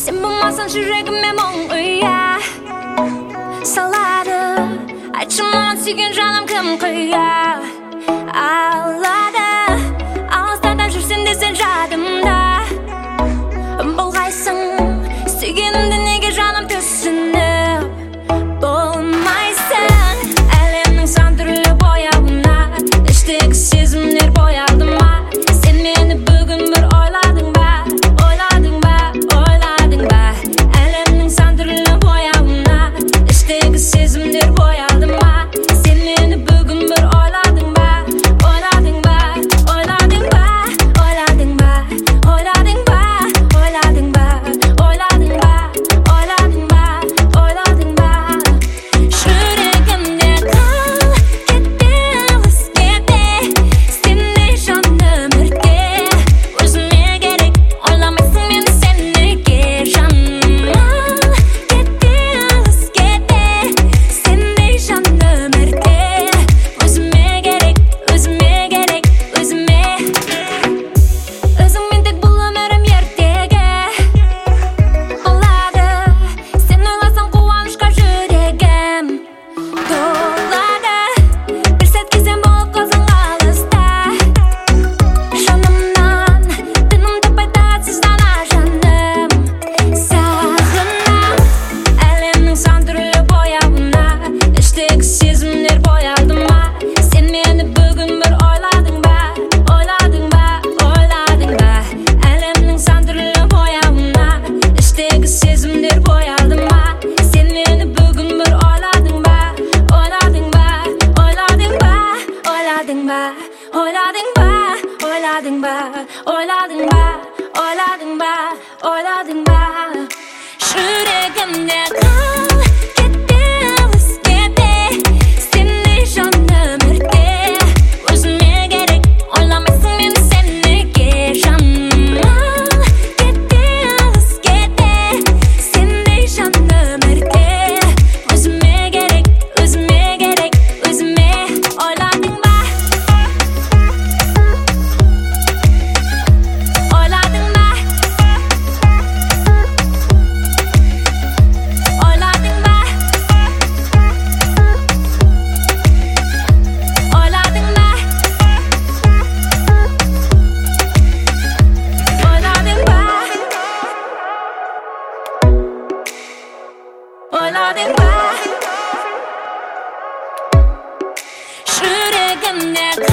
сен болмасаң жүрегіме мұң ұя салады айтшы маған сүйген жаным кім құя сезімдер боялды ма сен мені бүгін бір ойладың ба ойладың ба ойладың ба ойладың ба ойладың ба ойладың ба ойладың ба ойладың ба ойладың ба жүрегімде connect.